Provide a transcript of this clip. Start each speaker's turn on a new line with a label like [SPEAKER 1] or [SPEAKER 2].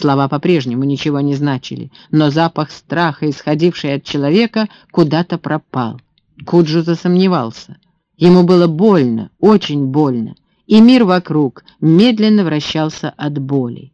[SPEAKER 1] Слова по-прежнему ничего не значили, но запах страха, исходивший от человека, куда-то пропал. Куджу засомневался. Ему было больно, очень больно, и мир вокруг медленно вращался от боли.